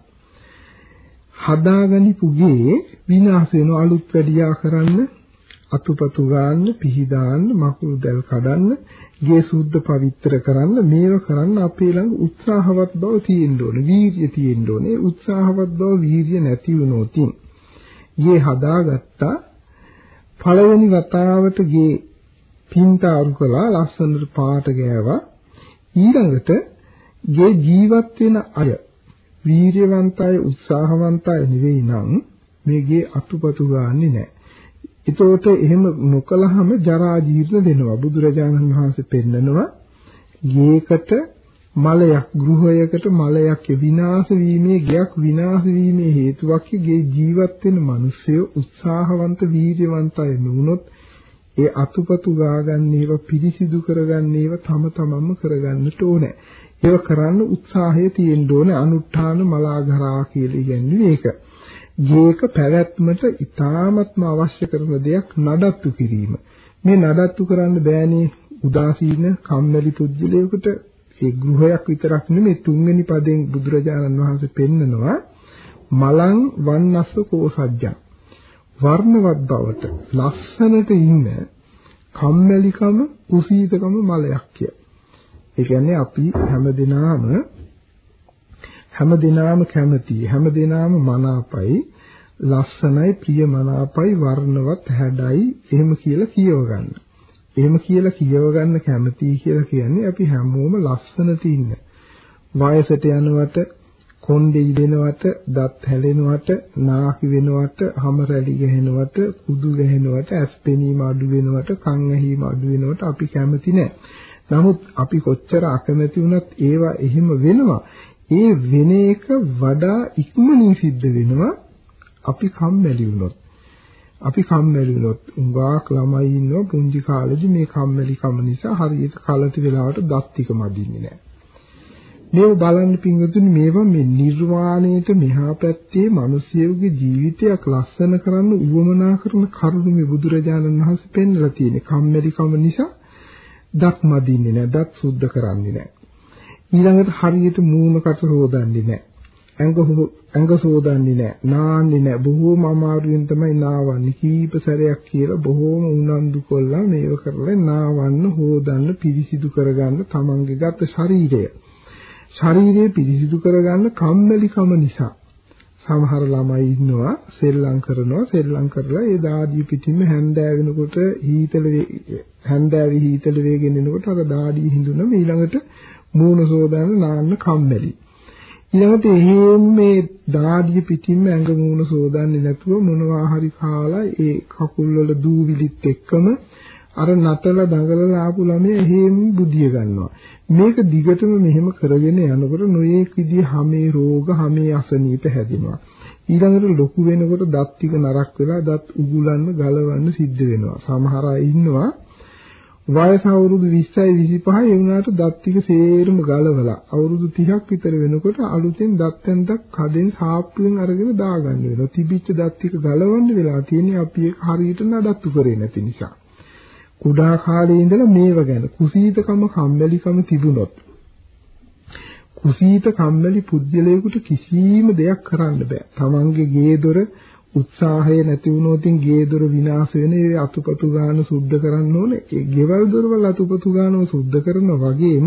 හදාගනි පුගේ විනාශ වෙන අලුත් වැඩියා කරන්න අතුපතු ගන්න පිහි දාන්න මකුළු දැල් කඩන්න ගේ සුද්ධ පවිත්‍ර කරන්න මේව කරන්න අපේ ළඟ උත්සාහවත් බව තියෙන්න ඕනේ. වීර්ය තියෙන්න ඕනේ. උත්සාහවත් බව වීර්ය නැති වුණොත් ගේ හදාගත්තා පළවෙනි වතාවට ගේ පින්තාරු කළා ලස්සනට පාට ගෑවා ඊළඟට ගේ ජීවත් වෙන අය වීර්යවන්තය උත්සාහවන්තය නෙවෙයි නම් මේ ගේ අතුපතු ගන්නෙ නැහැ. ඒතකොට එහෙම නොකලහම ජරා ජීර්ණ වෙනවා. බුදුරජාණන් වහන්සේ පෙන්නනවා ගේකට මලයක් ගෘහයකට මලයක් විනාශ වීමේ ගයක් විනාශ වීමේ හේතුවක් ගේ ජීවත් වෙන මිනිස්සු උත්සාහවන්ත වීර්යවන්තය නුනොත් ඒ අතුපතු ගාගන්නේව පිරිසිදු කරගන්නේව තම තමන්ම කරගන්නට ඕනේ. ඒව කරන්න උත්සාහය තියෙන්න ඕනේ අනුත්ථාන මලාඝරා කියලා කියන්නේ ඒක. ජීවක පැවැත්මට ඊ타ත්ම අවශ්‍ය කරන දෙයක් නඩත්තු කිරීම. මේ නඩත්තු කරන්න බෑනේ උදාසීන කම්මැලි පුද්ගලයෙකුට ඒ ගෘහයක් විතරක් නෙමෙයි තුන්වෙනි පදයෙන් බුදුරජාණන් වහන්සේ පෙන්නනවා මලං වන්නස්ස කෝසජ්ජං වර්ණවත් බවට ලස්සනට ඉන්න කම්මැලිකම කුසීතකම මලයක් කිය. ඒ කියන්නේ අපි හැමදෙනාම හැමදෙනාම කැමතියි හැමදෙනාම මනාපයි ලස්සනයි ප්‍රියමනාපයි වර්ණවත් හැඩයි එහෙම කියලා කියව ගන්න. එහෙම කියලා කියව ගන්න කැමතියි කියලා කියන්නේ අපි හැමෝම ලස්සනට ඉන්න. වයසට යනවට කොණ්ඩේ ඉදෙනවට, දත් හැලෙනවට, නාකි වෙනවට, හම රැලි ගහනවට, කුදු ගහනවට, ඇස් පෙනීම අඩු වෙනවට, කන් ඇහිම අඩු වෙනවට අපි කැමති නෑ. නමුත් අපි කොච්චර අකමැති වුණත් ඒවා එහෙම වෙනවා. ඒ වෙන එක වඩා ඉක්මනින් සිද්ධ වෙනවා අපි කම්මැලි වුණොත්. අපි කම්මැලි වුණොත් උඟාක් ළමයි ඉන්නවා පුංචි කාලේදී මේ කම්මැලිකම නිසා හරියට කලට වෙලාවට දත් ටික මදින්නේ නැහැ. මේව බලන්න පින්වතුනි මේවා මේ නිර්වාණයට මෙහා පැත්තේ මිනිසියෙකුගේ ජීවිතයක් ලස්සන කරන්න උවමනා කරන කරුණු මේ බුදුරජාණන් වහන්සේ පෙන්වලා තියෙන්නේ කම්මැලිකම නිසා දත් මදින්නේ නැහැ දත් සුද්ධ කරන්නේ නැහැ ඊළඟට හරියට මූණකට හොදන්නේ නැහැ. ඇඟ ඇඟ සෝදන්නේ නැහැ. නාන්නේ නැහැ. බොහෝම අමාරුවෙන් තමයි නාවන්නේ. කීප සැරයක් කියලා බොහෝම උනන්දු කොල්ලා මේව කරලා නාවන්න හොදන්න පිරිසිදු කරගන්න තමන්ගේ ගත ශරීරය. ශරීරය පිරිසිදු කරගන්න කම්මැලිකම නිසා. සමහර ළමයි ඉන්නවා සෙල්ලම් කරනවා සෙල්ලම් කරලා ඒ දාඩිය පිටින්ම හැන්දෑ වෙනකොට හීතල හැන්දෑවේ හීතල වේගෙන එනකොට අර දාඩිය හිඳුනම ඊළඟට මූණ සෝදාන නාන්න කම්මැලි ඊළඟට එහෙම මේ දාඩිය පිටින්ම ඇඟ මූණ සෝදන්නේ නැතුව මොනවා හරි කාලා ඒ කකුල් වල දූවිලිත් එක්කම අර නතල දඟලලා ආපු ළමයා එහෙම බුදිය ගන්නවා. මේක දිගටම මෙහෙම කරගෙන යනකොට නොයේක් විදිහ හැමේ රෝග හැමේ අසනීප හැදෙනවා. ඊළඟට ලොකු වෙනකොට දත් ටික නරක් වෙලා දත් උගුලන්න ගලවන්න සිද්ධ වෙනවා. සමහර අය ඉන්නවා වයස අවුරුදු 20යි 25යි ඒ වුණාට දත් ටික සේරම ගලවලා අවුරුදු 30ක් විතර වෙනකොට අලුතෙන් දත් ඇන්දක් කඩෙන් සාප්පුවෙන් අරගෙන දාගන්න වෙනවා. තිබිච්ච දත් ටික ගලවන්න වෙලා තියෙන්නේ අපි ඒක හරියට නඩත්තු කරේ නැති නිසා. කුඩා කාලේ ඉඳලා මේව ගැන කුසීතකම කම්මැලිකම තිබුණොත් කුසීත කම්මැලි පුද්ගලයෙකුට කිසිම දෙයක් කරන්න බෑ. තමන්ගේ ගේ දොර උත්සාහය නැති වුණොතින් ගේ දොර විනාශ වෙන ඒ අතුපතු ගාන සුද්ධ කරන්න ඕනේ. ඒ ගෙවල් දොරවල් අතුපතු ගානව සුද්ධ කරන වගේම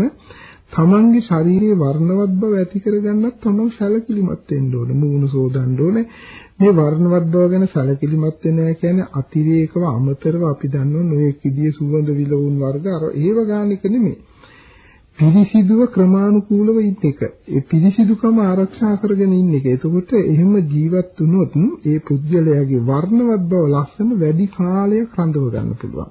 තමන්ගේ ශාරීරික වර්ණවත් බව ඇති කරගන්නත් තමන් සැලකිලිමත් වෙන්න ඕනේ. මූණ සෝදන්න ඕනේ. මේ වර්ණවත් බව ගැන සැලකිලිමත් වෙනවා කියන්නේ අතිරේකව අමතරව අපි දන්නව නොයේ කිදිය සුවඳ විලවුන් වර්ග අර ඒව ගානික නෙමෙයි. පිරිසිදුව ක්‍රමානුකූලව ඉන්න එක. ඒ පිරිසිදුකම ආරක්ෂා කරගෙන ඉන්න එක. එතකොට එහෙම ජීවත් වුණොත් ඒ පුද්ගලයාගේ වර්ණවත් බව ලස්සන වැඩි කාලයක් රඳව ගන්න පුළුවන්.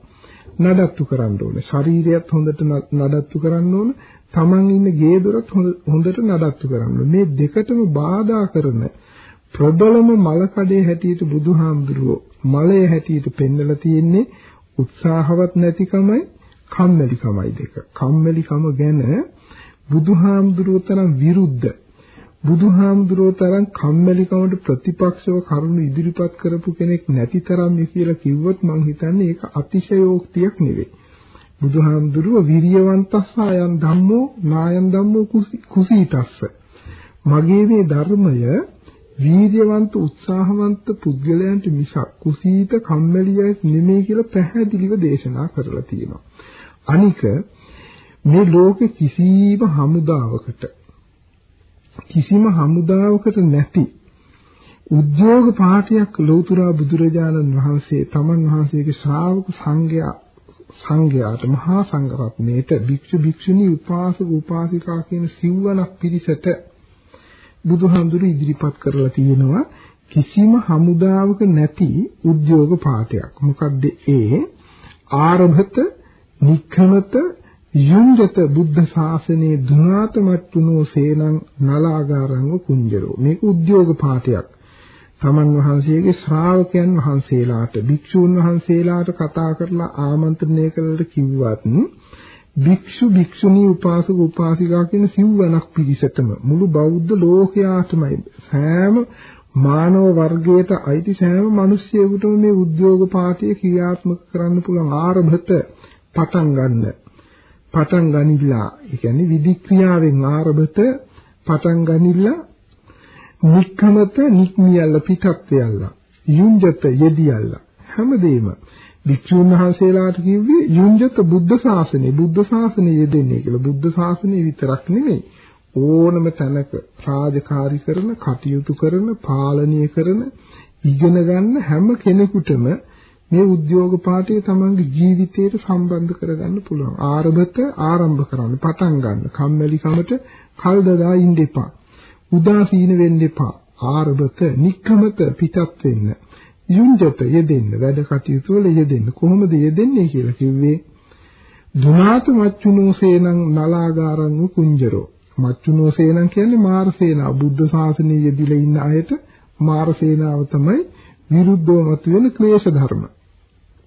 නඩත්තු කරන්න ඕනේ. ශරීරයත් හොඳට නඩත්තු කරන්න ඕනේ. Taman ඉන්න ගේ දොරත් හොඳට නඩත්තු කරන්න ඕනේ. මේ දෙකටම බාධා කරන ප්‍රබලම මල කඩේ හැටියට බුදුහාමුදුරුවෝ මලය හැටියට පෙන්වලා තියෙන්නේ උත්සාහවත් නැතිකමයි කම්මැලිකමයි දෙක. කම්මැලිකම ගැන බුදුහාමුදුරුවෝ තරම් විරුද්ධ බුදුහාමුදුරුවෝ තරම් කම්මැලිකමට ප්‍රතිපක්ෂව කරුණු ඉදිරිපත් කරපු කෙනෙක් නැති තරම් කියලා කිව්වොත් මං හිතන්නේ ඒක අතිශයෝක්තියක් නෙවෙයි. බුදුහාමුදුරුවෝ විරියවන්තස්ස අයන් ධම්මෝ නායන් ධම්මෝ කුසීතස්ස. මගේ මේ ධර්මය වීර්යවන්ත උත්සාහවන්ත පුද්ගලයන්ට මිසක් කුසීත කම්මැලියයි නෙමෙයි කියලා පැහැදිලිව දේශනා කරලා තියෙනවා. අනික මේ ලෝකේ කිසිම හමුදාවකට කිසිම හමුදාවකට නැති උද්‍යෝග පාඨයක් ලෞතර බුදුරජාණන් වහන්සේ තමන් වහන්සේගේ ශ්‍රාවක සංඝයා සංඝයාට මහා සංඝරත්නයේට භික්ෂු භික්ෂුණී උපාසක උපාසිකා කියන සිව්වනක් පිරිසට බුදුහාමුදුරු ඉදිරිපත් කරලා තියෙනවා කිසිම හමුදාවක නැති උද්‍යෝග පාඨයක්. මොකද්ද ඒ? ආරභත, නික්ඛමත, යුංජත බුද්ධ ශාසනයේ දුනාතමත්තුනෝ සේනං නලාගාරංව කුංජරෝ. මේක උද්‍යෝග පාඨයක්. තමන් වහන්සේගේ ශ්‍රාවකයන් වහන්සේලාට භික්ෂූන් වහන්සේලාට කතා කරලා ආමන්ත්‍රණය කළට කිව්වත් භික්ෂු භික්ෂුණී උපාසක උපාසිකා කියන සිව්වනක් පිරිසටම මුළු බෞද්ධ ලෝකයාටමයි සෑම මානව වර්ගයට අයිති සෑම මිනිස්සෙකුටම මේ උද්‍යෝග පාඨය ක්‍රියාත්මක කරන්න පුළුවන් ආරම්භත පටන් ගන්න. පටන් ගනිලා ඒ කියන්නේ විධික්‍රියාවෙන් ආරම්භත පටන් ගනිලා නික්කමත නික්මියල්ල පිටත් යල්ලා යුංජත යෙදියල්ලා. හැමදේම වික්ෂුන් වහන්සේලාට කිව්වේ යුංජත බුද්ධ ශාසනය බුද්ධ ශාසනය යෙදෙන්නේ කියලා. බුද්ධ ශාසනය විතරක් නෙමෙයි. ඕනම තැනක රාජකාරී කරන කටයුතු කරන පාලනය කරන ඉගෙන ගන්න හැම කෙනෙකුටම මේ උද්‍යෝග පාඨය තමන්ගේ ජීවිතයට සම්බන්ධ කරගන්න පුළුවන්. ආරම්භත ආරම්භ කරන්න පටන් ගන්න. කම්මැලිකමට කල් දදා ඉන්න එපා. උදාසීන වෙන්න එපා. ආරම්භත නික්කමත පිටත් වෙන්න. යුංජත යෙදෙන්න වැඩ කටයුතු වල යෙදෙන්න. කොහොමද යෙදෙන්නේ කියලා කිව්වේ? දුනාත මච්චුනෝ සේනං නලාගාරං කුංජරෝ මච්චුනෝ සේනං කියන්නේ මාර සේනාව. බුද්ධ ශාසනයේ යෙදিলা ඉන්න අයට මාර සේනාව තමයි විරුද්ධව මතුවෙන ක්ලේශ ධර්ම.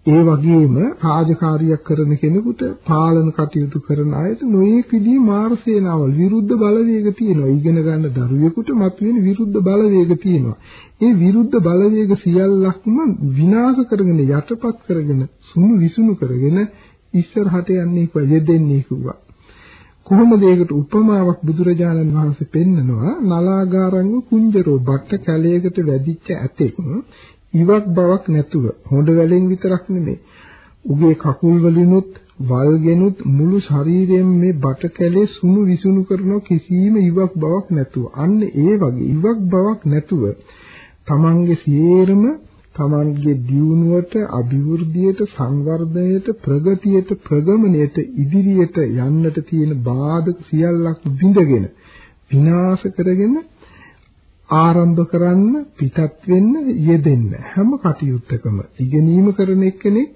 ඒ වගේම රාජකාරියක් කරන කෙනෙකුට පාලන කටයුතු කරන අයට නොයෙක් විදිහේ මාර සේනාවල් විරුද්ධ බලවේග තියෙනවා. ඉගෙන ගන්න දරුවෙකුට මතුවෙන විරුද්ධ බලවේග තියෙනවා. ඒ විරුද්ධ බලවේග සියල්ලක්ම විනාශ කරගෙන යටපත් කරගෙන සුණු විසුණු කරගෙන ඉස්සරහට යන්නේ යෙදෙන්නේ කිව්වා. කොහොමද ඒකට උපමාවක් බුදුරජාණන් වහන්සේ පෙන්නනවා නලාගාරංග කුංජරෝ බට්ට කැලයකට වැදිච්ච ඇතෙක් ඉවක් බවක් නැතුව හොඬ වැලෙන් විතරක් නෙමෙයි. උගේ කකුල් වලිනුත් වල්ගෙනුත් මුළු ශරීරයෙන් මේ බට කැලේ සුණු විසුණු කරන කිසිම ඉවක් බවක් නැතුව අන්න ඒ වගේ ඉවක් බවක් නැතුව තමන්ගේ සියරම තමන්ගේ දියුණුවට අභිවෘද්ධියට සංවර්ධනයට ප්‍රගතියට ප්‍රගමණයට ඉදිරියට යන්නට තියෙන බාධක සියල්ලක් බිඳගෙන විනාශ කරගෙන ආරම්භ කරන්න පිටත් වෙන්න යෙදෙන්න හැම කටයුත්තකම ඉගෙනීම කරන එක්කෙනෙක්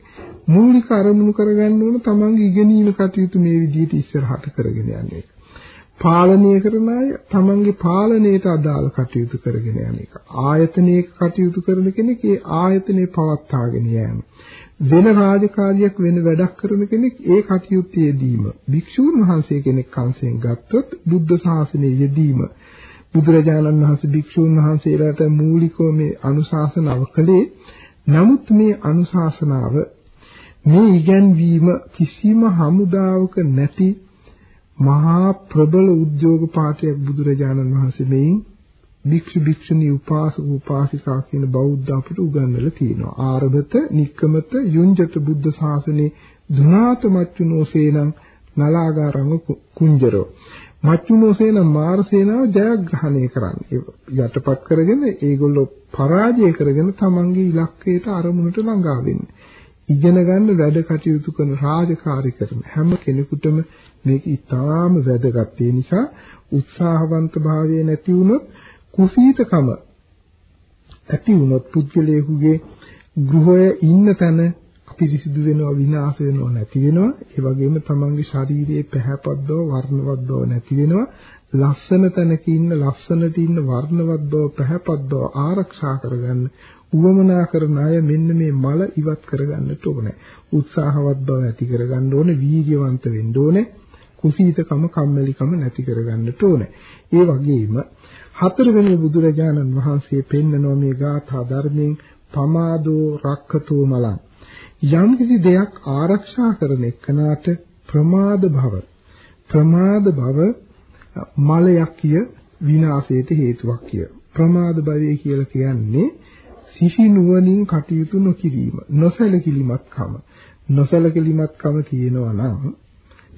මූලික අරමුණු කරගන්න ඕන තමන්ගේ ඉගෙනීම කටයුතු මේ විදිහට ඉස්සරහට කරගෙන යන්නේ. පාලනය කරන අය තමන්ගේ පාලනයට අදාළ කටයුතු කරගෙන යන එක. ආයතනයක කටයුතු කරන කෙනෙක් ඒ ආයතනේ පවත්වාගෙන යෑම. වෙන රාජකාරියක් වෙන වැඩක් කරන කෙනෙක් ඒ කටයුත්තේදීම භික්ෂූන් වහන්සේ කෙනෙක් අංශයෙන් ගත්තොත් බුද්ධ ශාසනයේ යෙදීම බුදුරජාණන් වහන්සේ භික්ෂූන් වහන්සේලාට මූලිකව මේ අනුශාසනාව කළේ නමුත් මේ අනුශාසනාව මේ ඉගැන්වීම කිසිම හමුදාවක නැති මහා ප්‍රබල උද්‍යෝග පාඨයක් බුදුරජාණන් වහන්සේ මෙයින් භික්ෂු භික්ෂුණී උපාසක උපාසිකා කියන බෞද්ධ අපිට උගන්වලා තියෙනවා. ආරභත, නික්කමත, යුංජත බුද්ධ ශාසනේ දුනාත මච්චුනෝසේනං නලාගාරංග කුංජරෝ. මච්චුනෝසේන මාරසේනාව ජයග්‍රහණය කරන්නේ. යටපත් කරගෙන ඒගොල්ලෝ පරාජය කරගෙන තමන්ගේ ඉලක්කයට අරමුණට ළඟා වෙන්නේ. ඉගෙන ගන්න වැඩ කටයුතු කරන රාජකාරී කරන හැම කෙනෙකුටම මේක ඉතාම වැදගත්. ඒ නිසා උත්සාහවන්ත භාවය නැති වුණොත් කුසීතකම ඇති වුණොත් පුද්ගලයෙකුගේ ගෘහය ඉන්න තැන පිරිසිදු වෙනවා විනාශ වෙනවා නැති වෙනවා ඒ වගේම තමන්ගේ ශාරීරියේ පැහැපත් බව වර්ණවත් බව නැති වෙනවා ලස්සන තැනක ඉන්න ලස්සනට ඉන්න වර්ණවත් බව පැහැපත් බව ආරක්ෂා කරගන්න උවමනා කරන අය මෙන්න මේ මල ඉවත් කරගන්නට ඕනේ. උත්සාහවත් බව ඇති කරගන්න ඕනේ, වීර්යවන්ත වෙන්න ඕනේ. කුසීතකම, කම්මැලිකම නැති කරගන්නට ඕනේ. ඒ වගේම හතරවෙනි බුදුරජාණන් වහන්සේ පෙන්නනවා මේ ගාථා ධර්මයෙන් පමාදෝ රක්ඛතෝ මලං. යම්කිසි දෙයක් ආරක්ෂා කරන එකනට ප්‍රමාද භව ප්‍රමාද භව මලයක් කිය විනාශයට හේතුවක් කිය. ප්‍රමාද භවය කියලා කියන්නේ සිහි නුවණින් කටයුතු නොකිරීම නොසැලකිලිමත්කම නොසැලකිලිමත්කම කියනවා නම්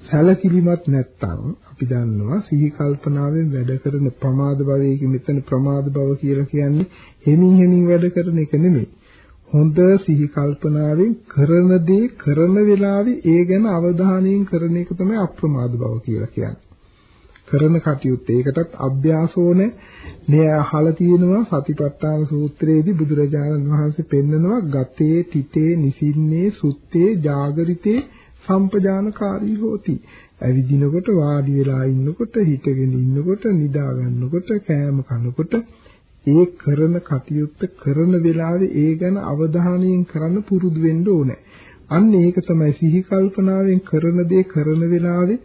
සැලකිලිමත් නැත්තම් අපි දන්නවා සිහි කල්පනාවෙන් වැඩ කරන ප්‍රමාද භවයේ මෙතන ප්‍රමාද භව කියලා කියන්නේ හෙමින් හෙමින් වැඩ කරන එක නෙමෙයි. හොඳ සිහි කල්පනාවෙන් කරන දේ කරන වෙලාවේ ඒ ගැන අවධානයෙන් කරන එක තමයි අප්‍රමාද බව කියලා කියන්නේ. කරන කටයුත්ත ඒකටත් අභ්‍යාසෝනේ මේ අහලා තියෙනවා සතිපට්ඨාන සූත්‍රයේදී බුදුරජාණන් වහන්සේ පෙන්නනවා ගතේ තිතේ නිසින්නේ සුත්තේ ජාගරිතේ සම්පජානකාරී හෝති. ඇවිදිනකොට වාඩි වෙලා ඉන්නකොට හිටගෙන ඉන්නකොට නිදා ගන්නකොට කෑම කනකොට ඒ කරන කටයුත්ත කරන වෙලාවේ ඒ ගැන අවධානයෙන් කරන්න පුරුදු වෙන්න ඕනේ. අන්න ඒක තමයි සිහි කල්පනාවෙන් කරන දේ කරන වෙලාවේ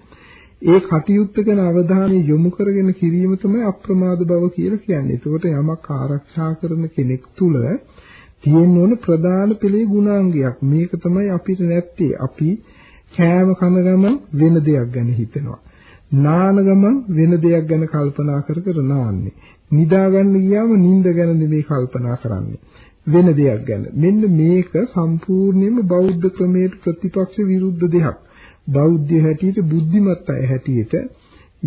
ඒ කටයුත්ත ගැන අවධානය යොමු කරගෙන කිරීම තමයි අප්‍රමාද බව කියලා කියන්නේ. ඒකට යමක් ආරක්ෂා කරන කෙනෙක් තුල තියෙන්න ඕන ප්‍රධාන පෙළේ ගුණාංගයක්. මේක තමයි අපිට නැත්තේ. අපි කෑම කන ගමන් වෙන දෙයක් ගැන හිතෙනවා. නාන ගමන් වෙන දෙයක් ගැන කල්පනා කර කර නාන්නේ. නිදා ගන්න ගියාම නිින්ද ගැන නෙමෙයි කල්පනා කරන්නේ. වෙන දෙයක් ගැන. මෙන්න මේක සම්පූර්ණයෙන්ම බෞද්ධ ක්‍රමයට ප්‍රතිපක්ෂ විරුද්ධ දෙයක්. බෞද්ධ හැටියට බුද්ධිමත් අය හැටියට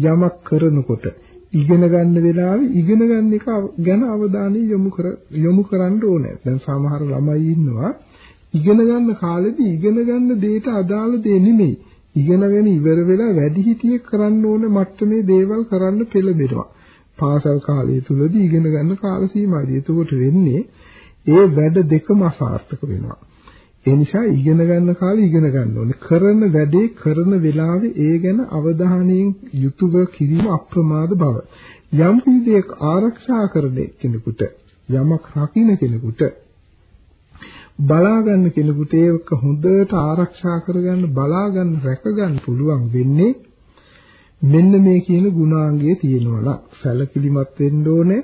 යමක් කරනකොට ඉගෙන ගන්න වෙලාවේ ඉගෙන ගන්න එක ගැන අවධානය යොමු කර යොමු කරන්න ඕනේ. දැන් සමහර ළමයි ඉන්නවා ඉගෙන ගන්න කාලෙදී ඉගෙන ගන්න දෙයට අදාළ දේ නෙමෙයි. ඉගෙනගෙන ඉවර වෙලා වැඩිහිටියෙක් කරන්න ඕන මට්ටමේ දේවල් කරන්න පෙළඹෙනවා. පාසල් කාලය තුලදී ඉගෙන ගන්න කාල සීමාවදී. එතකොට වෙන්නේ ඒ වැඩ දෙකම අසාර්ථක වෙනවා. ඒ නිසා ඉගෙන ගන්න කාලේ ඉගෙන ගන්න ඕනේ. කරන වැඩේ කරන වෙලාවේ ඒ ගැන අවධානයෙන් යුතුව කිරීම අප්‍රමාද බව. යම් විදිහක ආරක්ෂා කරන කෙනෙකුට යමක් රකින්න කෙනෙකුට බලා ගන්න කෙනෙකුට ඒක හොඳට ආරක්ෂා කරගන්න බලා ගන්න රැක ගන්න පුළුවන් වෙන්නේ මෙන්න මේ කියන ගුණාංගයේ තියෙනවා සැලකිලිමත් වෙන්න ඕනේ.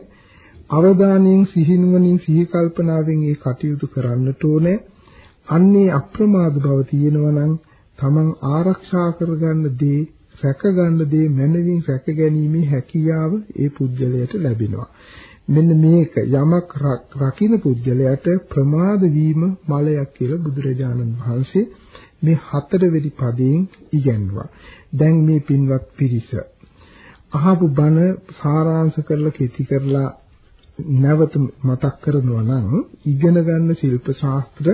අවධානයෙන් සිහිනුවණින් සිහි කල්පනාවෙන් ඒ කටයුතු කරන්නට ඕනේ. අන්නේ අප්‍රමාද බව තියෙනවා නම් තමන් ආරක්ෂා කරගන්න දේ රැකගන්න දේ මනවින් රැකගැනීමේ හැකියාව ඒ පුජ්‍යලයට ලැබෙනවා. මෙන්න මේක යමක් රකින්න පුජ්‍යලයට ප්‍රමාද වීම මලයක් කියලා බුදුරජාණන් වහන්සේ මේ හතරවෙනි පදයෙන් ඉගැන්වුවා දැන් මේ පින්වත් පිරිස අහපු බණ සාරාංශ කරලා කෙටි කරලා නැවත මතක් කරනවා නම් ඉගෙන ගන්න ශිල්ප ශාස්ත්‍ර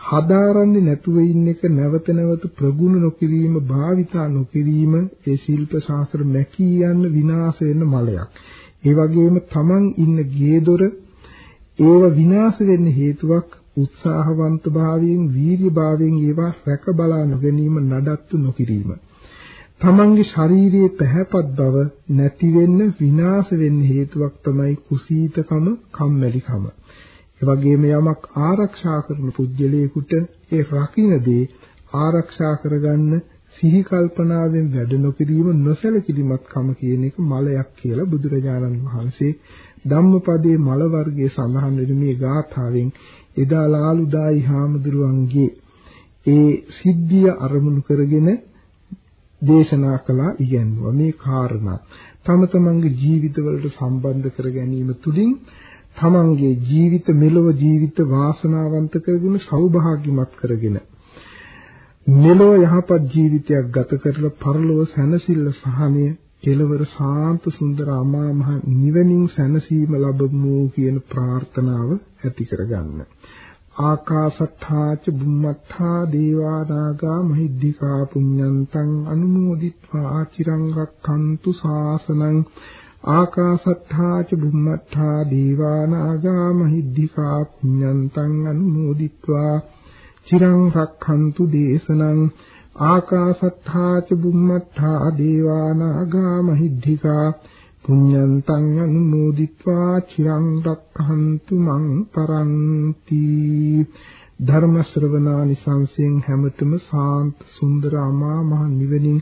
හදාරන්නේ නැතුව ඉන්න එක නැවත නැවත ප්‍රගුණ නොකිරීම භාවිතා නොකිරීම ඒ ශිල්ප ශාස්ත්‍ර නැකී යන විනාශ වෙන මලයක්. ඒ වගේම Taman ඉන්න ගේදොර ඒව විනාශ වෙන්න හේතුවක් උත්සාහවන්ත භාවයෙන් වීර්ය භාවයෙන් ඒවා රැක බලා නොගැනීම නඩත්තු නොකිරීම. තමන්ගේ ශාරීරියේ පැහැපත් බව නැති වෙන්න විනාශ වෙන්න හේතුවක් තමයි කුසීතකම, කම්මැලිකම. ඒ වගේම යමක් ආරක්ෂා කරන පුජ්‍යලයකට ඒ රකින්න දේ ආරක්ෂා කරගන්න සිහි කල්පනාවෙන් වැඩ නොකිරීම නොසැලකිලිමත්කම කියන එක මලයක් කියලා බුදුරජාණන් වහන්සේ ධම්මපදයේ මල වර්ගයේ සඳහන් වෙන මේ ගාථාවෙන් එදා ලාලුදායි හාමුදුරුවන්ගේ ඒ සිද්ධිය අරමුණු කරගෙන දේශනා කළා ඉගැන්වුවා. මේ කාරණා තම තමන්ගේ ජීවිතවලට සම්බන්ධ කර ගැනීම තුලින් තමන්ගේ ජීවිත මෙලොව ජීවිත වාසනාවන්ත කරගෙන සෞභාග්‍යමත් කරගෙන මෙලොව යහපත් ජීවිතයක් ගත කරලා පරලොව සැනසෙල්ල සහනය කෙලවර සාන්ත සුන්දර අමා මහ නිවනින් සැනසීම ලැබමු කියන ප්‍රාර්ථනාව ඇති කරගන්න. ආකාසත්තාච බුම්මත්තා දේවා නාගා මහිද්దికා පුඤ්ඤන්තං අනුමෝදිත්වා චිරං රක්ඛන්තු ශාසනං ආකාසත්තාච බුම්මත්තා දේවා නාගා මහිද්దికා පුඤ්ඤන්තං අනුමෝදිත්වා. චිරං රක්ඛන්තු දේශනං. ආකාශත්ථා ච බුම්මත්ථා දේවානාගා මහිද්ධිකා පුඤ්ඤන්තං අනුමෝදිत्वा චිරං රක්ඛන්තු මං පරන්ති ධර්ම ශ්‍රවණානි සංසයෙන් හැමතෙම සාන්ත සුන්දර අමා මහ නිවනින්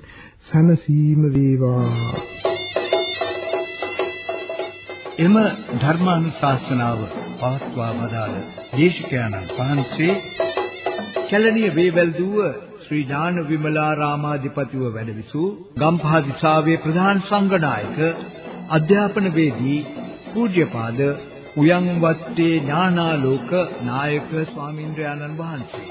සැනසීම වේවා. එම ධර්මානුශාසනාව පවත්වා වදාළ දේශකයන්න් වහන්සේ කැලණිය වේවැල් දුව ශ්‍රී ඥාන විමලාරාමාධිපතිව වැඩවිසූ ගම්පහ දිසාවේ ප්‍රධාන සංඝනායක අධ්‍යාපනවේදී පූජ්‍යපාද උයන්වත්තේ ඥානාලෝක නායක ස්වාමින්ද්‍රයාණන් වහන්සේ